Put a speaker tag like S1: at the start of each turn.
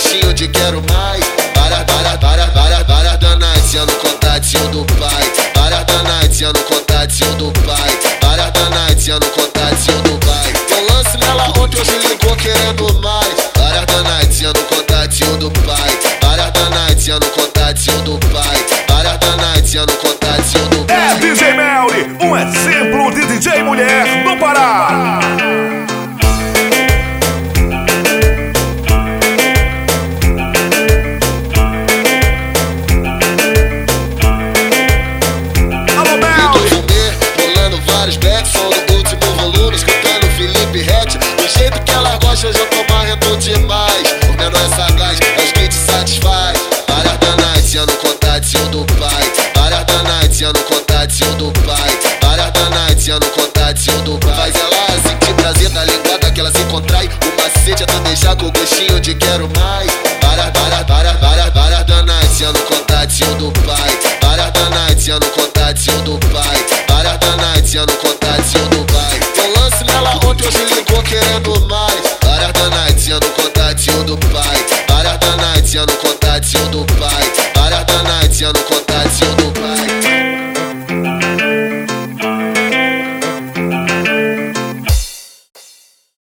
S1: gostinho de quero mais. Para, para, para, para, para, danadinha no contatinho do pai. Para, danadinha no contatinho do pai. Para, danadinha no contatinho do pai. Deu lance nela ontem, hoje ligou querendo mais. Para, danadinha no contatinho do pai. Para, danadinha no contatinho do pai. Para, danadinha no contatinho do pai.
S2: É DJ Melly, um exemplo de DJ mulher no Pará.
S1: Vários backs, som no último volume, escutando Felipe Rett. Do jeito que ela gosta, hoje eu tô marrendo demais. O menor é sagaz, é os que te satisfaz. Para danadinha no contatinho do pai. Para danadinha no contatinho do pai. Para danadinha no contatinho do pai. Faz ela sentir prazer da linguada que ela se contrai. O macete é tu deixar com gostinho de quero mais. mexendo com o tadinho do bairro. Tem lance nela ontem, hoje ligou querendo mais. Várias danadinhas no contatinho do pai. Várias danadinhas no contatinho do pai. Várias danadinhas no contatinho do pai.